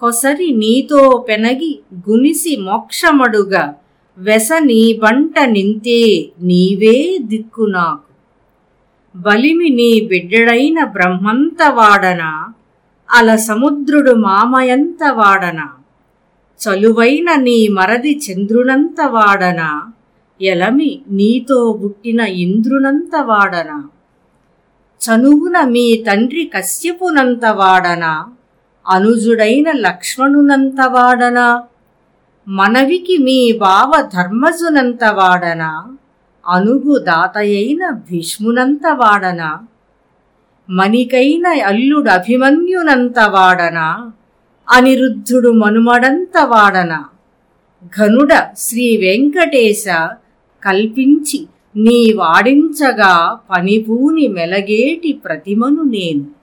కొసరి నీతో పెనగి గునిసి మోక్షమడుగా. వెస నీ బంట నింతే నీవే దిక్కు నాకు. బలిమి నీ బిడ్డడైన బ్రహ్మంత వాడనా? అల సముద్రుడు మామయంత వాడనా? చలువైన నీ మరది చంద్రునంత వాడనా? ఎలమి నీతో బుట్టిన ఇంద్రునంత వాడనా? చనువున మీ తండ్రి కశ్యపునంత వాడనా? అనుజుడైన లక్ష్మణునంతవాడనా మనవికి మీ బావ ధర్మజునంత వాడన అనుగు దాతయైన భీష్మునంత మణికైన అల్లుడు అభిమన్యునంతవాడనా అనిరుద్ధుడు మనుమడంతవాడన ఘనుడ శ్రీ వెంకటేశ కల్పించి నీ వాడించగా పనిపూని మెలగేటి ప్రతిమను నేను.